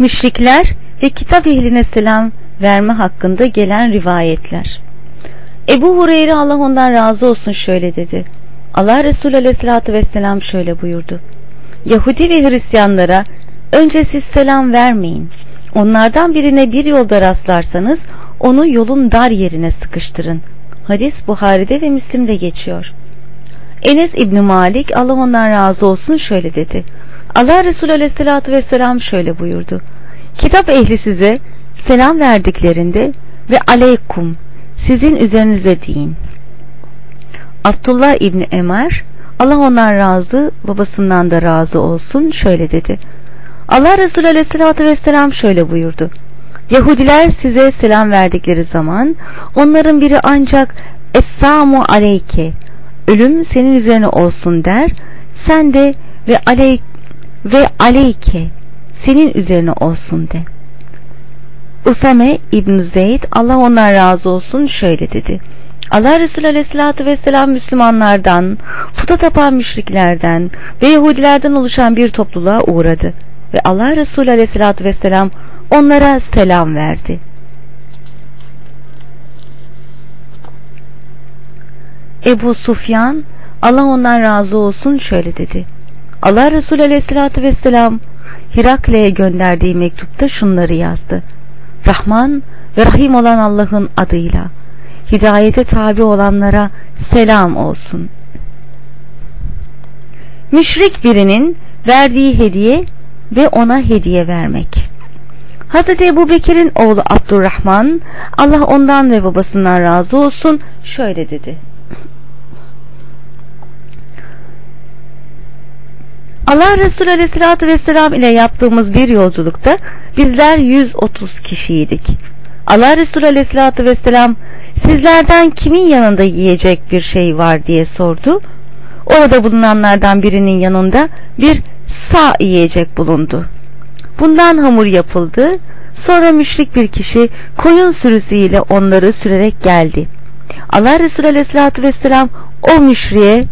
Müşrikler ve kitap ehline selam verme hakkında gelen rivayetler. Ebu Hureyre Allah ondan razı olsun şöyle dedi. Allah Resulü Aleyhisselatü Vesselam şöyle buyurdu. Yahudi ve Hristiyanlara önce siz selam vermeyin. Onlardan birine bir yolda rastlarsanız onu yolun dar yerine sıkıştırın. Hadis Buhari'de ve Müslim'de geçiyor. Enes İbni Malik Allah ondan razı olsun şöyle dedi. Allah Resulü Aleyhisselatü Vesselam şöyle buyurdu. Kitap ehli size selam verdiklerinde ve aleykum sizin üzerinize deyin. Abdullah İbni Emer Allah ondan razı babasından da razı olsun şöyle dedi. Allah Resulü Aleyhisselatü Vesselam şöyle buyurdu. Yahudiler size selam verdikleri zaman onların biri ancak Essamu aleyke ölüm senin üzerine olsun der sen de ve aleyk ve aleyke senin üzerine olsun de. Usame İbn Zeyd Allah ondan razı olsun şöyle dedi. Allah Resulü Aleyhisselatü Vesselam Müslümanlardan, puta tapan müşriklerden ve Yahudilerden oluşan bir topluluğa uğradı. Ve Allah Resulü Aleyhisselatü Vesselam onlara selam verdi. Ebu Sufyan Allah ondan razı olsun şöyle dedi. Allah Resulü Aleyhisselatü Vesselam Hirakle'ye gönderdiği mektupta şunları yazdı. Rahman ve Rahim olan Allah'ın adıyla hidayete tabi olanlara selam olsun. Müşrik birinin verdiği hediye ve ona hediye vermek. Hz. Ebu Bekir'in oğlu Abdurrahman Allah ondan ve babasından razı olsun şöyle dedi. Allah Resulü Aleyhisselatü Vesselam ile yaptığımız bir yolculukta bizler 130 kişiydik. Allah Resulü Aleyhisselatü Vesselam sizlerden kimin yanında yiyecek bir şey var diye sordu. Orada bulunanlardan birinin yanında bir sağ yiyecek bulundu. Bundan hamur yapıldı. Sonra müşrik bir kişi koyun sürüsüyle onları sürerek geldi. Allah Resulü Aleyhisselatü Vesselam o müşriye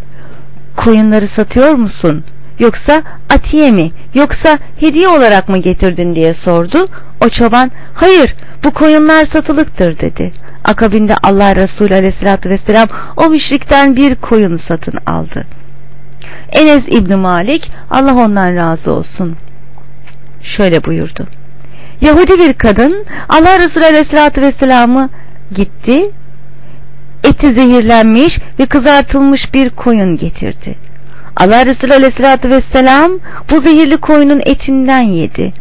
koyunları satıyor musun? Yoksa atiye mi? Yoksa hediye olarak mı getirdin diye sordu. O çoban hayır bu koyunlar satılıktır dedi. Akabinde Allah Resulü Aleyhisselatü Vesselam o müşrikten bir koyun satın aldı. Enes İbni Malik Allah ondan razı olsun. Şöyle buyurdu. Yahudi bir kadın Allah Resulü Aleyhisselatü Vesselam'ı gitti. Eti zehirlenmiş ve kızartılmış bir koyun getirdi. Allah Resulü Aleyhisselatü Vesselam bu zehirli koyunun etinden yedi.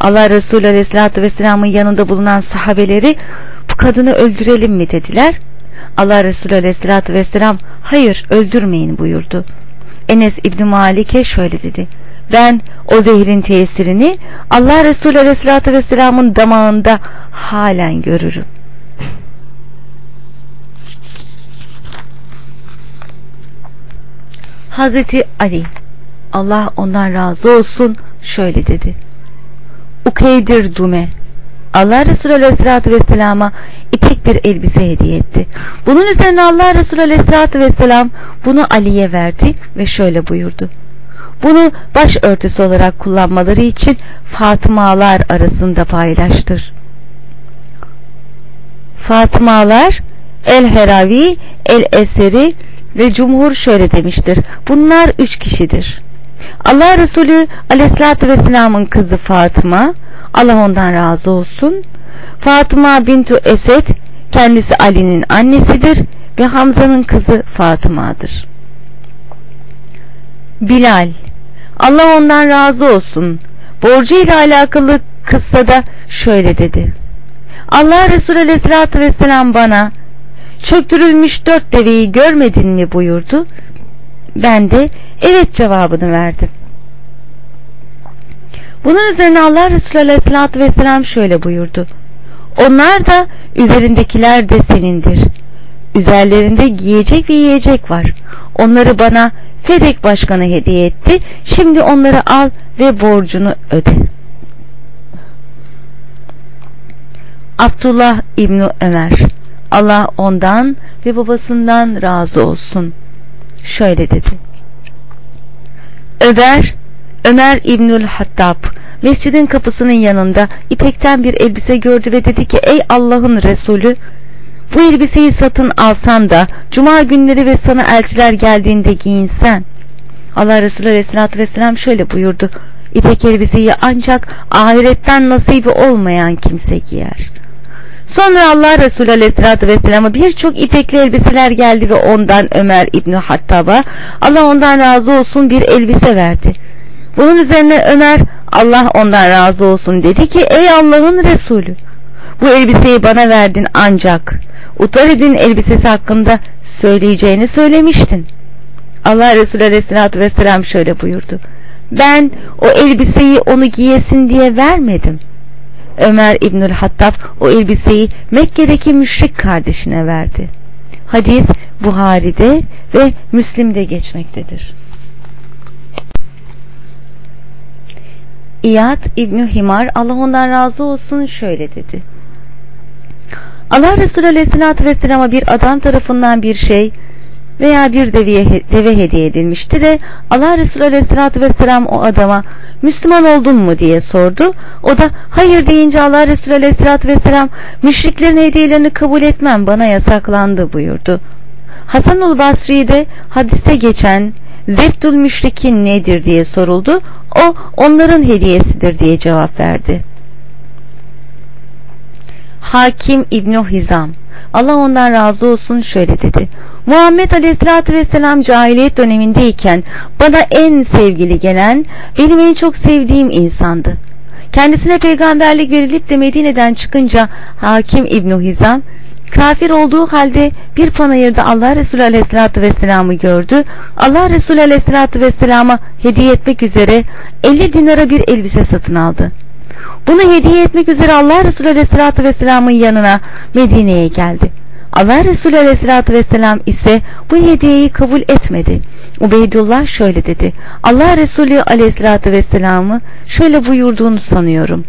Allah Resulü Aleyhisselatü Vesselam'ın yanında bulunan sahabeleri bu kadını öldürelim mi dediler. Allah Resulü Aleyhisselatü Vesselam hayır öldürmeyin buyurdu. Enes İbni Malik'e şöyle dedi. Ben o zehrin tesirini Allah Resulü Aleyhisselatü Vesselam'ın damağında halen görürüm. Hazreti Ali Allah ondan razı olsun şöyle dedi. Ukeydir Dume Allah Resulü Aleyhisselatü Vesselam'a ipek bir elbise hediye etti. Bunun üzerine Allah Resulü Aleyhisselatü Vesselam bunu Ali'ye verdi ve şöyle buyurdu. Bunu baş örtüsü olarak kullanmaları için Fatımalar arasında paylaştır. Fatımalar El Heravi, El Eseri ve Cumhur şöyle demiştir. Bunlar üç kişidir. Allah Resulü Aleyhisselatü Vesselam'ın kızı Fatıma, Allah ondan razı olsun. Fatıma bintu Esed kendisi Ali'nin annesidir ve Hamza'nın kızı Fatıma'dır. Bilal Allah ondan razı olsun. Borcu ile alakalı kıssada şöyle dedi. Allah Resulü Aleyhisselatü Vesselam bana çöktürülmüş dört deveyi görmedin mi buyurdu. Ben de evet cevabını verdim. Bunun üzerine Allah Resulü Aleyhisselatü Vesselam şöyle buyurdu. Onlar da üzerindekiler de senindir. Üzerlerinde giyecek ve yiyecek var. Onları bana Fedek başkanı hediye etti. Şimdi onları al ve borcunu öde. Abdullah İbni Ömer Allah ondan ve babasından razı olsun. Şöyle dedi. Ömer, Ömer İbnül Hattab mescidin kapısının yanında ipekten bir elbise gördü ve dedi ki ey Allah'ın Resulü bu elbiseyi satın alsan da cuma günleri ve sana elçiler geldiğinde giyinsen. Allah Resulü Aleyhisselatü Vesselam şöyle buyurdu. İpek elbiseyi ancak ahiretten nasibi olmayan kimse giyer. Sonra Allah Resulü Aleyhisselatü Vesselam'a birçok ipekli elbiseler geldi ve ondan Ömer İbni Hattab'a Allah ondan razı olsun bir elbise verdi. Bunun üzerine Ömer Allah ondan razı olsun dedi ki ey Allah'ın Resulü bu elbiseyi bana verdin ancak Utarid'in elbisesi hakkında söyleyeceğini söylemiştin. Allah Resulü Aleyhisselatü Vesselam şöyle buyurdu. Ben o elbiseyi onu giyesin diye vermedim. Ömer İbnül Hattab o elbiseyi Mekke'deki müşrik kardeşine verdi. Hadis Buhari'de ve Müslim'de geçmektedir. İyad İbni Himar Allah ondan razı olsun şöyle dedi. Allah Resulü Aleyhisselatü Vesselam'a bir adam tarafından bir şey veya bir deveye, deve hediye edilmişti de Allah Resulü Aleyhisselatü Vesselam o adama Müslüman oldun mu diye sordu. O da hayır deyince Allah Resulü Aleyhisselatü Vesselam müşriklerin hediyelerini kabul etmem bana yasaklandı buyurdu. Hasanul Basri'de hadiste geçen Zebdül müşrikin nedir diye soruldu. O onların hediyesidir diye cevap verdi. Hakim İbn Hizam Allah ondan razı olsun şöyle dedi. Muhammed Aleyhisselatü Vesselam cahiliyet dönemindeyken bana en sevgili gelen benim en çok sevdiğim insandı. Kendisine peygamberlik verilip de Medine'den çıkınca Hakim İbn Hizam kafir olduğu halde bir panayırda Allah Resulü Aleyhisselatü Vesselam'ı gördü. Allah Resulü Aleyhisselatü Vesselam'a hediye etmek üzere 50 dinara bir elbise satın aldı. Bunu hediye etmek üzere Allah Resulü Aleyhisselatü Vesselam'ın yanına Medine'ye geldi. Allah Resulü Aleyhisselatü Vesselam ise bu hediyeyi kabul etmedi. Ubeydullah şöyle dedi. Allah Resulü Aleyhisselatü Vesselam'ı şöyle buyurduğunu sanıyorum.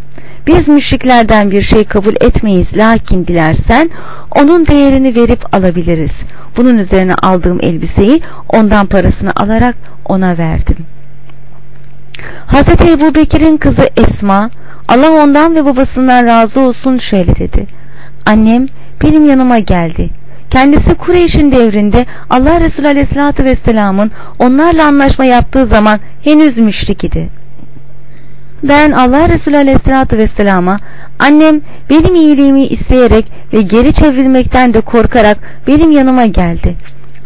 Biz müşriklerden bir şey kabul etmeyiz lakin dilersen onun değerini verip alabiliriz. Bunun üzerine aldığım elbiseyi ondan parasını alarak ona verdim. Hazreti Ebu Bekir'in kızı Esma Allah ondan ve babasından razı olsun şöyle dedi. Annem benim yanıma geldi. Kendisi Kureyş'in devrinde Allah Resulü Aleyhisselatü Vesselam'ın onlarla anlaşma yaptığı zaman henüz müşrik idi. Ben Allah Resulü Aleyhisselatü Vesselam'a annem benim iyiliğimi isteyerek ve geri çevrilmekten de korkarak benim yanıma geldi.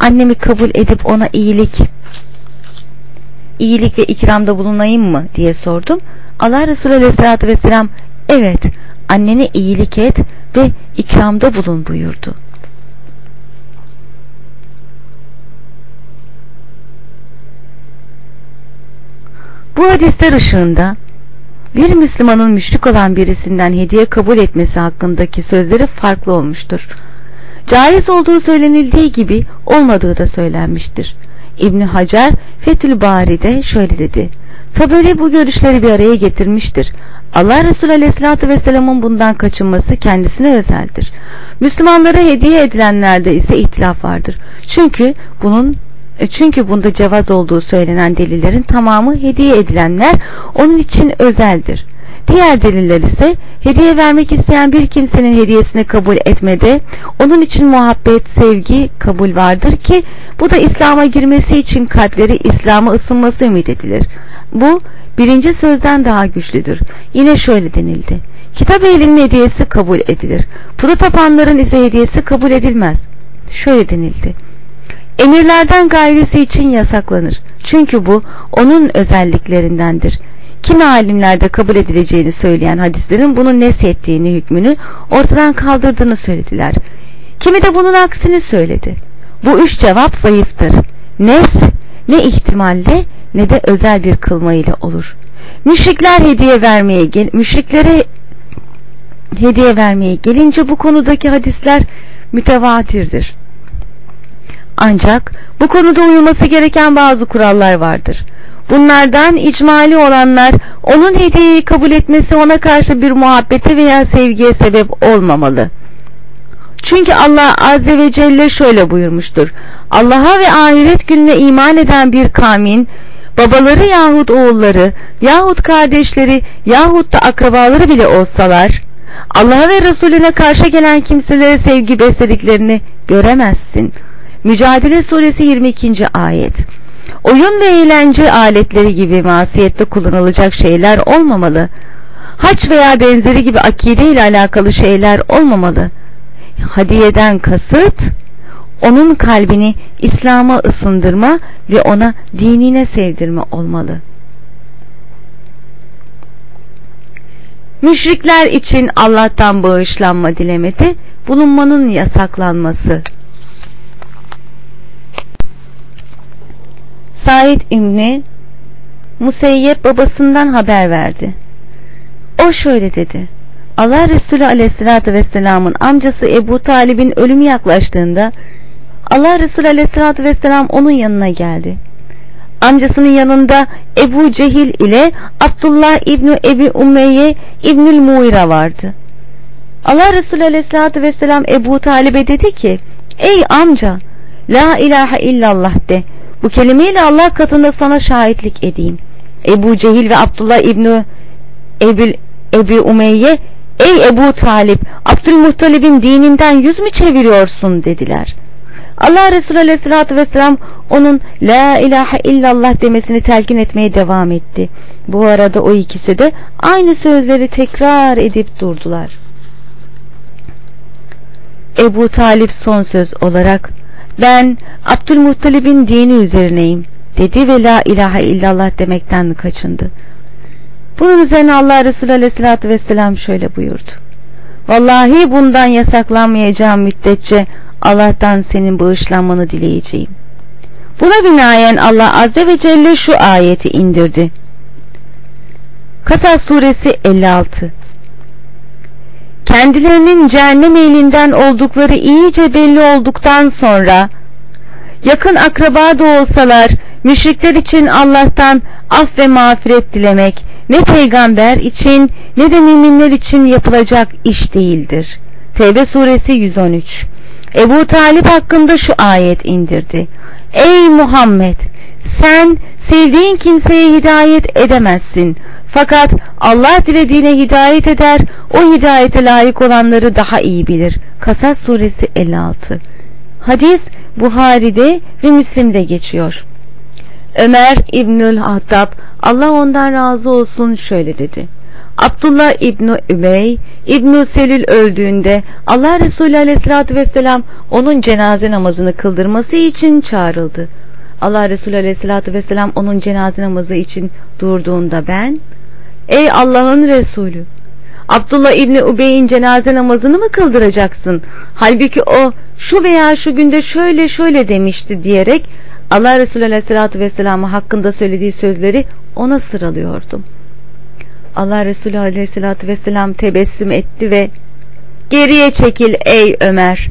Annemi kabul edip ona iyilik iyilik ve ikramda bulunayım mı diye sordum. Allah Resulü Aleyhisselatü Vesselam evet annene iyilik et ve ikramda bulun buyurdu. Bu hadisler ışığında bir Müslümanın müşrik olan birisinden hediye kabul etmesi hakkındaki sözleri farklı olmuştur. Caiz olduğu söylenildiği gibi olmadığı da söylenmiştir. İbn Hacer Fethül Bari'de şöyle dedi. Taberi bu görüşleri bir araya getirmiştir. Allah Resulü Aleyhisselatü Vesselam'ın bundan kaçınması kendisine özeldir. Müslümanlara hediye edilenlerde ise ihtilaf vardır. Çünkü bunun e, çünkü bunda cevaz olduğu söylenen delillerin tamamı hediye edilenler onun için özeldir. Diğer deliller ise hediye vermek isteyen bir kimsenin hediyesini kabul etmede onun için muhabbet, sevgi, kabul vardır ki bu da İslam'a girmesi için kalpleri İslam'a ısınması ümit edilir. Bu birinci sözden daha güçlüdür. Yine şöyle denildi. Kitap ehlinin hediyesi kabul edilir. Puta tapanların ise hediyesi kabul edilmez. Şöyle denildi. Emirlerden gayrisi için yasaklanır. Çünkü bu onun özelliklerindendir. Kimi alimlerde kabul edileceğini söyleyen hadislerin bunun neshettiğini hükmünü ortadan kaldırdığını söylediler. Kimi de bunun aksini söyledi. Bu üç cevap zayıftır. Nes ne ihtimalle ne de özel bir kılma ile olur. Müşrikler hediye vermeye gel müşriklere hediye vermeye gelince bu konudaki hadisler mütevatirdir. Ancak bu konuda uyulması gereken bazı kurallar vardır. Bunlardan icmali olanlar onun hediyeyi kabul etmesi ona karşı bir muhabbete veya sevgiye sebep olmamalı. Çünkü Allah Azze ve Celle şöyle buyurmuştur. Allah'a ve ahiret gününe iman eden bir kavmin babaları yahut oğulları yahut kardeşleri yahut da akrabaları bile olsalar Allah'a ve Resulüne karşı gelen kimselere sevgi beslediklerini göremezsin. Mücadele suresi 22. ayet Oyun ve eğlence aletleri gibi masiyette kullanılacak şeyler olmamalı. Haç veya benzeri gibi akide ile alakalı şeyler olmamalı. Hadiyeden kasıt onun kalbini İslam'a ısındırma ve ona dinine sevdirme olmalı. Müşrikler için Allah'tan bağışlanma dilemedi, bulunmanın yasaklanması. Said İbni Museyyep babasından haber verdi. O şöyle dedi. Allah Resulü aleyhissalatü vesselamın amcası Ebu Talib'in ölümü yaklaştığında Allah Resulü aleyhissalatü vesselam onun yanına geldi. Amcasının yanında Ebu Cehil ile Abdullah İbni Ebi Umeyye İbnül Muira vardı. Allah Resulü aleyhissalatü vesselam Ebu Talib'e dedi ki Ey amca La ilahe illallah de bu kelimeyle Allah katında sana şahitlik edeyim. Ebu Cehil ve Abdullah İbni Ebil, Ebi Umeyye Ey Ebu Talip Abdülmuhtalib'in dininden yüz mü çeviriyorsun dediler. Allah Resulü Aleyhisselatü Vesselam onun La ilahe illallah demesini telkin etmeye devam etti. Bu arada o ikisi de aynı sözleri tekrar edip durdular. Ebu Talip son söz olarak ben Abdülmuttalib'in dini üzerineyim dedi ve la ilahe illallah demekten kaçındı. Bunun üzerine Allah Resulü Aleyhisselatü Vesselam şöyle buyurdu. Vallahi bundan yasaklanmayacağım müddetçe Allah'tan senin bağışlanmanı dileyeceğim. Buna binaen Allah Azze ve Celle şu ayeti indirdi. Kasas suresi 56 Kendilerinin cehennem elinden oldukları iyice belli olduktan sonra yakın akraba da olsalar müşrikler için Allah'tan af ve mağfiret dilemek ne peygamber için ne de müminler için yapılacak iş değildir. Tevbe suresi 113 Ebu Talip hakkında şu ayet indirdi. Ey Muhammed sen sevdiğin kimseye hidayet edemezsin. Fakat Allah dilediğine hidayet eder, o hidayete layık olanları daha iyi bilir. Kasas suresi 56 Hadis Buhari'de ve Müslim'de geçiyor. Ömer İbnül Hattab Allah ondan razı olsun şöyle dedi. Abdullah İbni Übey İbni Selül öldüğünde Allah Resulü Aleyhisselatü Vesselam onun cenaze namazını kıldırması için çağrıldı. Allah Resulü Aleyhisselatü Vesselam onun cenaze namazı için durduğunda ben Ey Allah'ın Resulü Abdullah İbni Ubey'in cenaze namazını mı kıldıracaksın? Halbuki o şu veya şu günde şöyle şöyle demişti diyerek Allah Resulü Aleyhisselatü Vesselam'a hakkında söylediği sözleri ona sıralıyordum. Allah Resulü Aleyhisselatü Vesselam tebessüm etti ve geriye çekil ey Ömer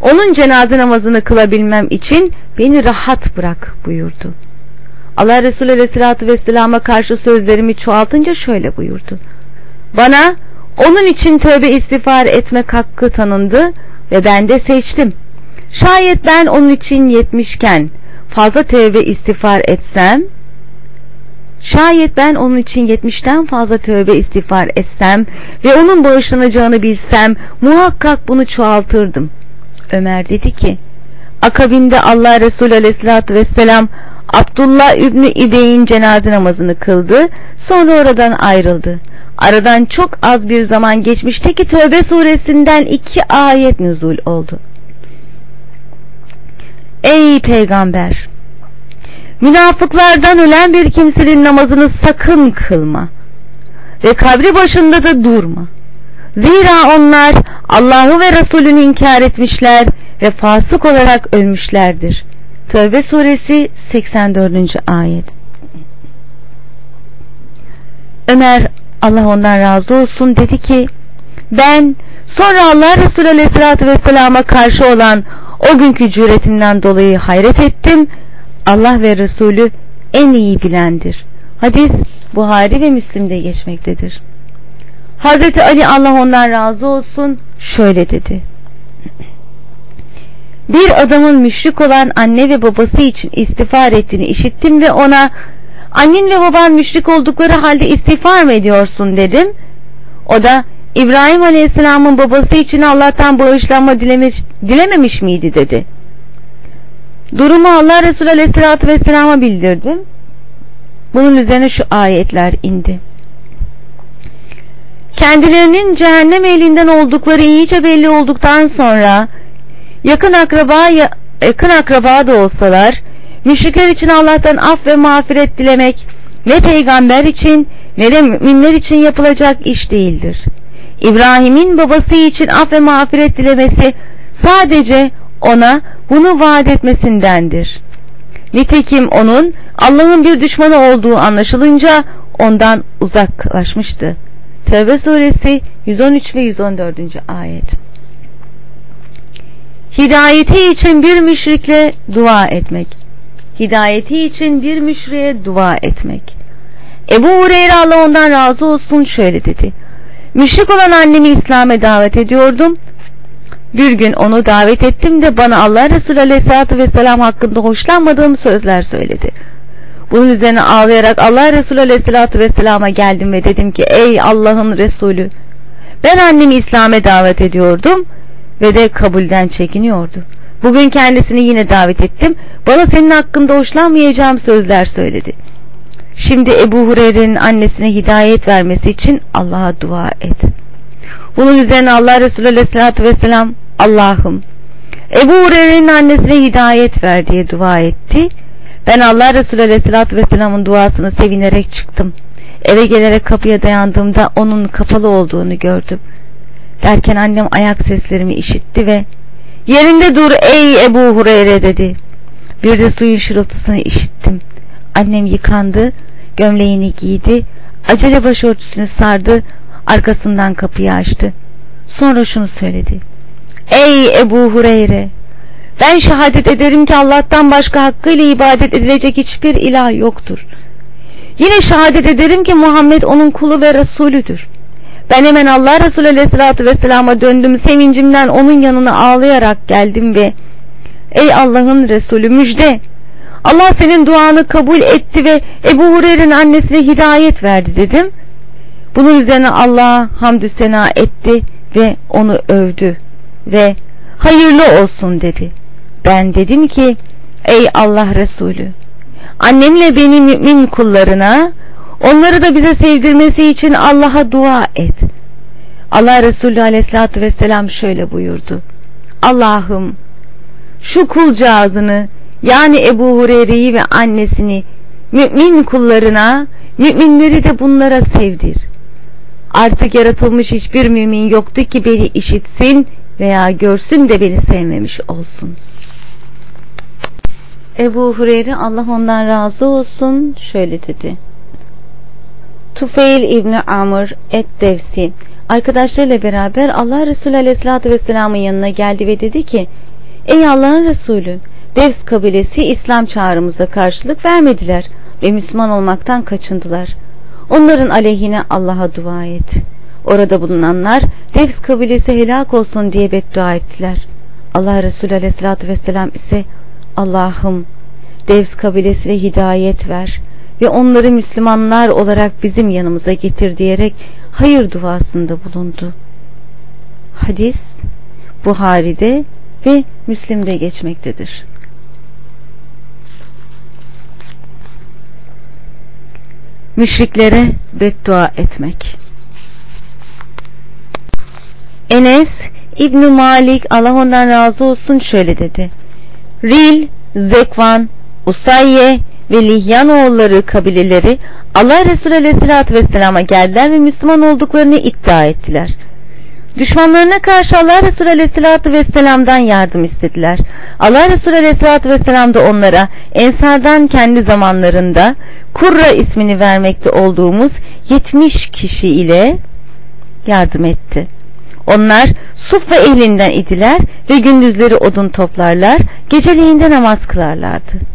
onun cenaze namazını kılabilmem için beni rahat bırak buyurdu. Allah Resulü Aleyhisselatü Vesselam'a karşı sözlerimi çoğaltınca şöyle buyurdu. Bana onun için tövbe istiğfar etmek hakkı tanındı ve ben de seçtim. Şayet ben onun için yetmişken fazla tövbe istiğfar etsem Şayet ben onun için yetmişten fazla tövbe istiğfar etsem ve onun bağışlanacağını bilsem muhakkak bunu çoğaltırdım. Ömer dedi ki akabinde Allah Resulü aleyhissalatü vesselam Abdullah İbni İbey'in cenaze namazını kıldı sonra oradan ayrıldı. Aradan çok az bir zaman geçmişti ki Tövbe suresinden iki ayet nüzul oldu. Ey peygamber! Münafıklardan ölen bir kimsenin namazını sakın kılma ve kabri başında da durma. Zira onlar Allah'ı ve Resulünü inkar etmişler ve fasık olarak ölmüşlerdir. Tövbe suresi 84. ayet. Ömer Allah ondan razı olsun dedi ki ben sonra Allah Resulü Aleyhisselatü Vesselam'a karşı olan o günkü cüretinden dolayı hayret ettim Allah ve Resulü en iyi bilendir. Hadis Buhari ve Müslim'de geçmektedir. Hazreti Ali Allah ondan razı olsun şöyle dedi. Bir adamın müşrik olan anne ve babası için istiğfar ettiğini işittim ve ona annen ve baban müşrik oldukları halde istiğfar mı ediyorsun dedim. O da İbrahim Aleyhisselam'ın babası için Allah'tan bağışlanma dilemiş, dilememiş miydi dedi. Durumu Allah Resulü Aleyhisselatü Vesselam'a bildirdim. Bunun üzerine şu ayetler indi. Kendilerinin cehennem elinden oldukları iyice belli olduktan sonra yakın akraba yakın akraba da olsalar müşrikler için Allah'tan af ve mağfiret dilemek ne peygamber için ne de müminler için yapılacak iş değildir. İbrahim'in babası için af ve mağfiret dilemesi sadece ona bunu vaat etmesindendir. Nitekim onun Allah'ın bir düşmanı olduğu anlaşılınca ondan uzaklaşmıştı. Tevbe suresi 113 ve 114. ayet. Hidayeti için bir müşrikle dua etmek. Hidayeti için bir müşriye dua etmek. Ebu Hureyre Allah ondan razı olsun şöyle dedi. Müşrik olan annemi İslam'a davet ediyordum. Bir gün onu davet ettim de bana Allah Resulü Aleyhisselatü Vesselam hakkında hoşlanmadığım sözler söyledi. Bunun üzerine ağlayarak Allah Resulü Aleyhisselatü Vesselam'a geldim ve dedim ki ey Allah'ın Resulü ben annemi İslam'a davet ediyordum ve de kabulden çekiniyordu. Bugün kendisini yine davet ettim. Bana senin hakkında hoşlanmayacağım sözler söyledi. Şimdi Ebu Hureyre'nin annesine hidayet vermesi için Allah'a dua et. Bunun üzerine Allah Resulü Aleyhisselatü Vesselam Allah'ım Ebu Hureyre'nin annesine hidayet ver diye dua etti. Ben Allah Resulü Aleyhisselatü Vesselam'ın duasını sevinerek çıktım. Eve gelerek kapıya dayandığımda onun kapalı olduğunu gördüm. Derken annem ayak seslerimi işitti ve yerinde dur ey Ebu Hureyre dedi. Bir de suyun şırıltısını işittim. Annem yıkandı, gömleğini giydi, acele başörtüsünü sardı, arkasından kapıyı açtı. Sonra şunu söyledi. Ey Ebu Hureyre! Ben şehadet ederim ki Allah'tan başka hakkıyla ibadet edilecek hiçbir ilah yoktur. Yine şehadet ederim ki Muhammed onun kulu ve Resulüdür. Ben hemen Allah Resulü Aleyhisselatü Vesselam'a döndüm. Sevincimden onun yanına ağlayarak geldim ve Ey Allah'ın Resulü müjde! Allah senin duanı kabul etti ve Ebu Hureyre'nin annesine hidayet verdi dedim. Bunun üzerine Allah'a hamdü sena etti ve onu övdü ve hayırlı olsun dedi. Ben dedim ki ey Allah Resulü annemle benim mümin kullarına onları da bize sevdirmesi için Allah'a dua et. Allah Resulü aleyhissalatü vesselam şöyle buyurdu. Allah'ım şu kulcağızını yani Ebu Hureyre'yi ve annesini mümin kullarına müminleri de bunlara sevdir. Artık yaratılmış hiçbir mümin yoktu ki beni işitsin veya görsün de beni sevmemiş olsun. Ebu Hureyre Allah ondan razı olsun şöyle dedi. Tufeil İbni Amr et Devsi arkadaşlarıyla beraber Allah Resulü Aleyhisselatü Vesselam'ın yanına geldi ve dedi ki Ey Allah'ın Resulü Devs kabilesi İslam çağrımıza karşılık vermediler ve Müslüman olmaktan kaçındılar. Onların aleyhine Allah'a dua et. Orada bulunanlar Devs kabilesi helak olsun diye beddua ettiler. Allah Resulü Aleyhisselatü Vesselam ise Allah'ım Devs kabilesine hidayet ver ve onları Müslümanlar olarak bizim yanımıza getir diyerek hayır duasında bulundu. Hadis Buhari'de ve Müslim'de geçmektedir. Müşriklere beddua etmek. Enes İbn Malik Allah ondan razı olsun şöyle dedi. Ril, Zekvan, Usayye ve Lihyan oğulları kabileleri Allah Resulü Aleyhisselatü Vesselam'a geldiler ve Müslüman olduklarını iddia ettiler. Düşmanlarına karşı Allah Resulü Aleyhisselatü Vesselam'dan yardım istediler. Allah Resulü Aleyhisselatü Vesselam da onlara Ensar'dan kendi zamanlarında Kurra ismini vermekte olduğumuz 70 kişi ile yardım etti. Onlar Suf ve ehlinden idiler ve gündüzleri odun toplarlar, geceliğinde namaz kılarlardı.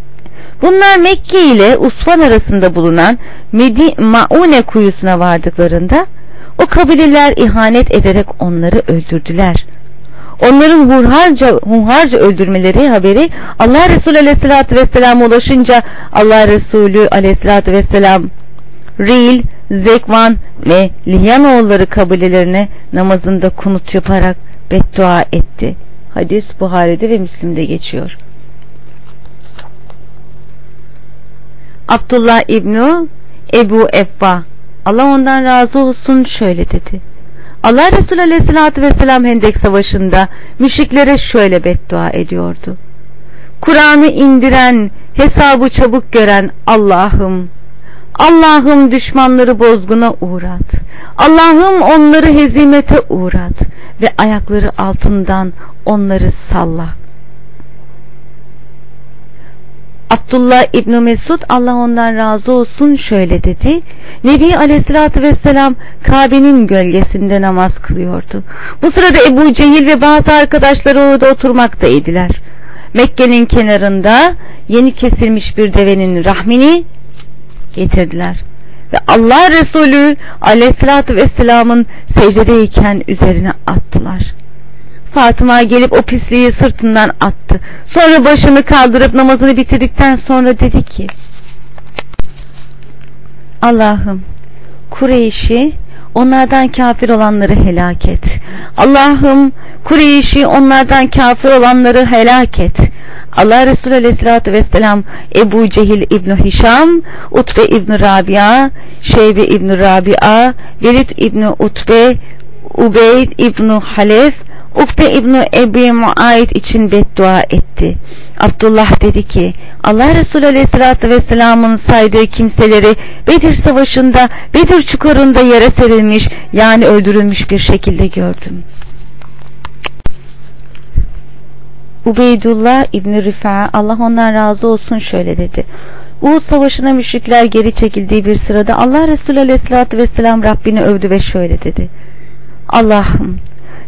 Bunlar Mekke ile Usfan arasında bulunan Medi Maune kuyusuna vardıklarında o kabileler ihanet ederek onları öldürdüler. onların hunharca, hunharca öldürmeleri haberi Allah Resulü aleyhissalatü vesselam ulaşınca Allah Resulü aleyhissalatü vesselam Ril, Zekvan ve Lihyanoğulları kabilelerine namazında kunut yaparak beddua etti. Hadis Buhari'de ve Müslim'de geçiyor. Abdullah İbnu Ebu Effa Allah ondan razı olsun şöyle dedi. Allah Resulü Aleyhisselatü Vesselam Hendek Savaşı'nda müşriklere şöyle beddua ediyordu. Kur'an'ı indiren, hesabı çabuk gören Allah'ım, Allah'ım düşmanları bozguna uğrat. Allah'ım onları hezimete uğrat ve ayakları altından onları salla. Abdullah İbni Mesud Allah ondan razı olsun şöyle dedi. Nebi Aleyhisselatü Vesselam Kabe'nin gölgesinde namaz kılıyordu. Bu sırada Ebu Cehil ve bazı arkadaşları orada oturmaktaydılar. Mekke'nin kenarında yeni kesilmiş bir devenin rahmini getirdiler. Ve Allah Resulü Aleyhisselatü Vesselam'ın secdedeyken üzerine attılar. Fatıma gelip o pisliği sırtından attı. Sonra başını kaldırıp namazını bitirdikten sonra dedi ki Allah'ım Kureyş'i onlardan kafir olanları helak et. Allah'ım Kureyş'i onlardan kafir olanları helak et. Allah Resulü Aleyhisselatü Vesselam Ebu Cehil İbni Hişam, Utbe İbni Rabia, Şeybe İbni Rabia, Velid İbni Utbe, Ubeyd İbni Halef, Ukbe İbni Ebi Muayit için beddua etti. Abdullah dedi ki Allah Resulü Aleyhisselatü Vesselam'ın saydığı kimseleri Bedir Savaşı'nda Bedir çukurunda yere serilmiş yani öldürülmüş bir şekilde gördüm. Ubeydullah İbni Rifa Allah ondan razı olsun şöyle dedi. Uhud savaşına müşrikler geri çekildiği bir sırada Allah Resulü Aleyhisselatü Vesselam Rabbini övdü ve şöyle dedi. Allah'ım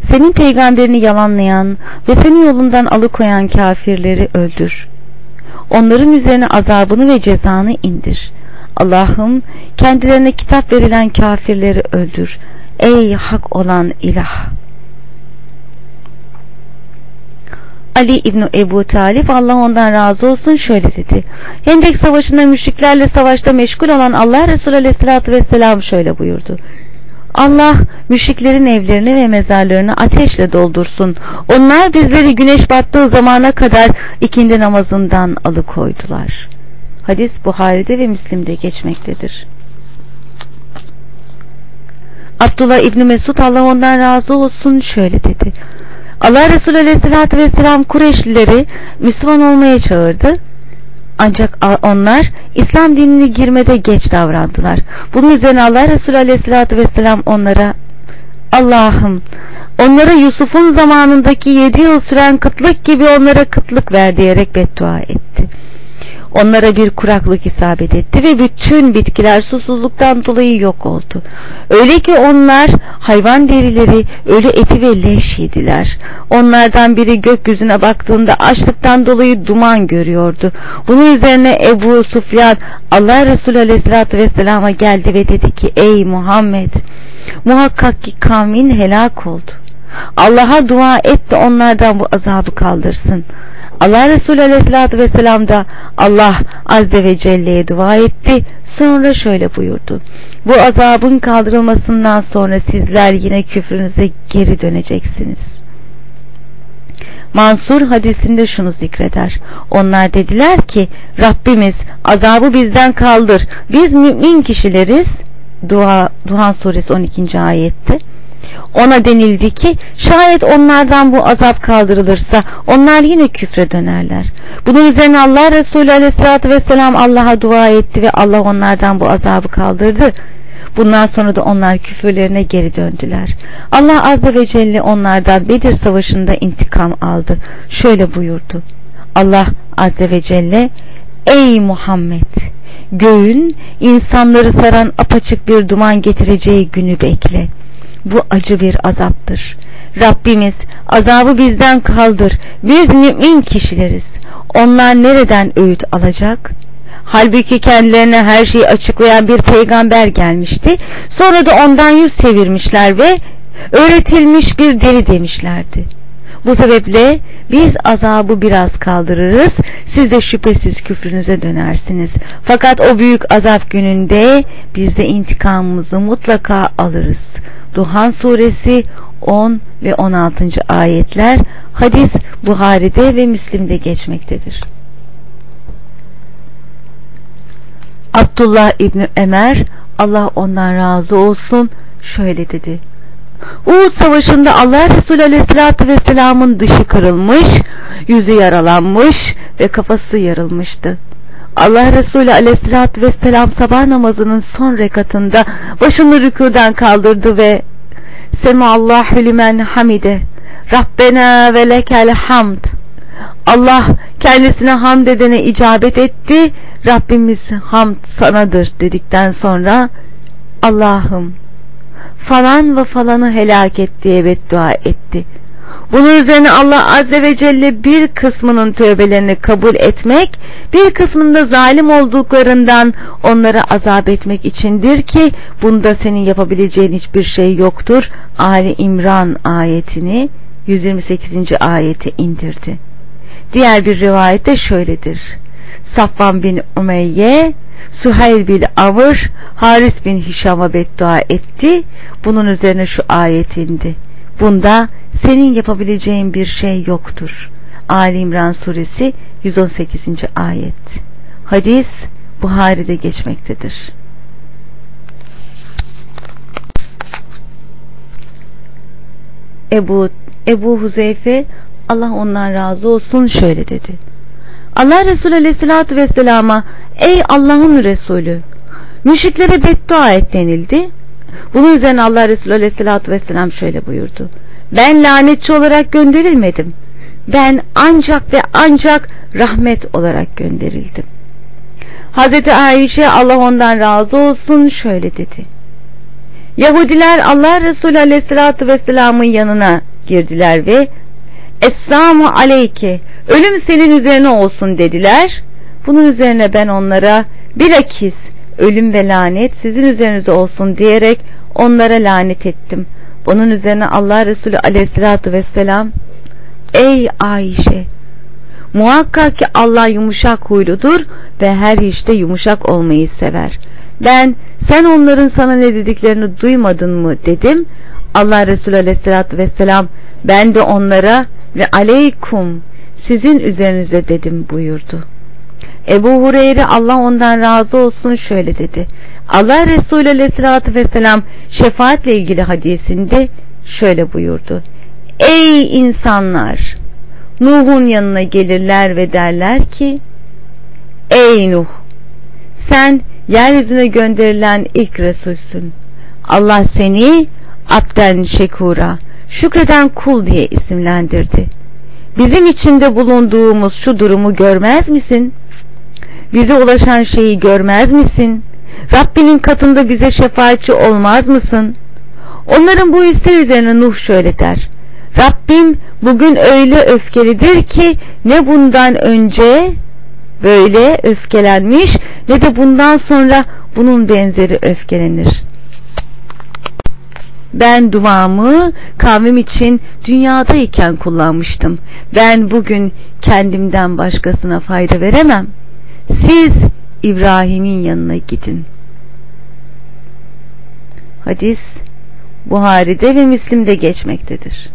senin peygamberini yalanlayan ve senin yolundan alıkoyan kafirleri öldür. Onların üzerine azabını ve cezanı indir. Allah'ım kendilerine kitap verilen kafirleri öldür. Ey hak olan ilah! Ali İbni Ebu Talip Allah ondan razı olsun şöyle dedi. Hendek savaşında müşriklerle savaşta meşgul olan Allah Resulü Aleyhisselatü Vesselam şöyle buyurdu. Allah müşriklerin evlerini ve mezarlarını ateşle doldursun. Onlar bizleri güneş battığı zamana kadar ikindi namazından alıkoydular. Hadis Buhari'de ve Müslim'de geçmektedir. Abdullah İbni Mesud Allah ondan razı olsun şöyle dedi. Allah Resulü Aleyhisselatü Vesselam Kureyşlileri Müslüman olmaya çağırdı. Ancak onlar İslam dinine girmede geç davrandılar. Bunun üzerine Allah Resulü Aleyhisselatü Vesselam onlara Allah'ım onlara Yusuf'un zamanındaki yedi yıl süren kıtlık gibi onlara kıtlık ver diyerek beddua etti. Onlara bir kuraklık isabet etti ve bütün bitkiler susuzluktan dolayı yok oldu. Öyle ki onlar hayvan derileri, ölü eti ve leş yediler. Onlardan biri gökyüzüne baktığında açlıktan dolayı duman görüyordu. Bunun üzerine Ebu Sufyan Allah Resulü Aleyhisselatü Vesselam'a geldi ve dedi ki ey Muhammed muhakkak ki kavmin helak oldu. Allah'a dua et de onlardan bu azabı kaldırsın. Allah Resulü Aleyhisselatü Vesselam da Allah Azze ve Celle'ye dua etti. Sonra şöyle buyurdu. Bu azabın kaldırılmasından sonra sizler yine küfrünüze geri döneceksiniz. Mansur hadisinde şunu zikreder. Onlar dediler ki Rabbimiz azabı bizden kaldır. Biz mümin kişileriz. Dua, Duhan suresi 12. ayette. Ona denildi ki şayet onlardan bu azap kaldırılırsa onlar yine küfre dönerler. Bunun üzerine Allah Resulü aleyhissalatü vesselam Allah'a dua etti ve Allah onlardan bu azabı kaldırdı. Bundan sonra da onlar küfürlerine geri döndüler. Allah Azze ve Celle onlardan Bedir Savaşı'nda intikam aldı. Şöyle buyurdu. Allah Azze ve Celle Ey Muhammed! Göğün insanları saran apaçık bir duman getireceği günü bekle. Bu acı bir azaptır. Rabbimiz azabı bizden kaldır. Biz mümin kişileriz. Onlar nereden öğüt alacak? Halbuki kendilerine her şeyi açıklayan bir peygamber gelmişti. Sonra da ondan yüz çevirmişler ve öğretilmiş bir deli demişlerdi. Bu sebeple biz azabı biraz kaldırırız, siz de şüphesiz küfrünüze dönersiniz. Fakat o büyük azap gününde biz de intikamımızı mutlaka alırız. Duhan suresi 10 ve 16. ayetler hadis Buhari'de ve Müslim'de geçmektedir. Abdullah İbni Ömer Allah ondan razı olsun şöyle dedi. Uhud Savaşı'nda Allah Resulü Aleyhisselatü Vesselam'ın dışı kırılmış, yüzü yaralanmış ve kafası yarılmıştı. Allah Resulü Aleyhisselatü Vesselam sabah namazının son rekatında başını rükûden kaldırdı ve Semallahu limen hamide Rabbena ve lekel hamd Allah kendisine hamd edene icabet etti. Rabbimiz hamd sanadır dedikten sonra Allah'ım falan ve falanı helak et diye beddua etti. Bunun üzerine Allah Azze ve Celle bir kısmının tövbelerini kabul etmek, bir kısmında zalim olduklarından onlara azap etmek içindir ki bunda senin yapabileceğin hiçbir şey yoktur. Ali İmran ayetini 128. ayeti indirdi. Diğer bir rivayette şöyledir. Safvan bin Umeyye, Suheyl bin Avr, Haris bin Hişam'a beddua etti. Bunun üzerine şu ayet indi. Bunda senin yapabileceğin bir şey yoktur. Ali İmran suresi 118. ayet. Hadis Buhari'de geçmektedir. Ebu Ebu Huzeyfe Allah ondan razı olsun şöyle dedi. Allah Resulü Aleyhisselatü Vesselam'a ey Allah'ın Resulü müşriklere beddua et denildi. Bunun üzerine Allah Resulü Aleyhisselatü Vesselam şöyle buyurdu. Ben lanetçi olarak gönderilmedim. Ben ancak ve ancak rahmet olarak gönderildim. Hazreti Ayşe Allah ondan razı olsun şöyle dedi. Yahudiler Allah Resulü Aleyhisselatü Vesselam'ın yanına girdiler ve Esselamu aleyke ölüm senin üzerine olsun dediler. Bunun üzerine ben onlara bilakis ölüm ve lanet sizin üzerinize olsun diyerek onlara lanet ettim. Bunun üzerine Allah Resulü aleyhissalatü vesselam Ey Ayşe muhakkak ki Allah yumuşak huyludur ve her işte yumuşak olmayı sever. Ben sen onların sana ne dediklerini duymadın mı dedim. Allah Resulü aleyhissalatü vesselam ben de onlara ve aleykum sizin üzerinize dedim buyurdu. Ebu Hureyre Allah ondan razı olsun şöyle dedi. Allah Resulü aleyhissalatü vesselam şefaatle ilgili hadisinde şöyle buyurdu. Ey insanlar! Nuh'un yanına gelirler ve derler ki Ey Nuh! Sen yeryüzüne gönderilen ilk Resulsün. Allah seni abden şekura, şükreden kul diye isimlendirdi. Bizim içinde bulunduğumuz şu durumu görmez misin? Bize ulaşan şeyi görmez misin? Rabbinin katında bize şefaatçi olmaz mısın? Onların bu isteği üzerine Nuh şöyle der. Rabbim bugün öyle öfkelidir ki ne bundan önce böyle öfkelenmiş ne de bundan sonra bunun benzeri öfkelenir. Ben duamı kavmim için dünyadayken kullanmıştım. Ben bugün kendimden başkasına fayda veremem. Siz İbrahim'in yanına gidin. Hadis Buhari'de ve Müslim'de geçmektedir.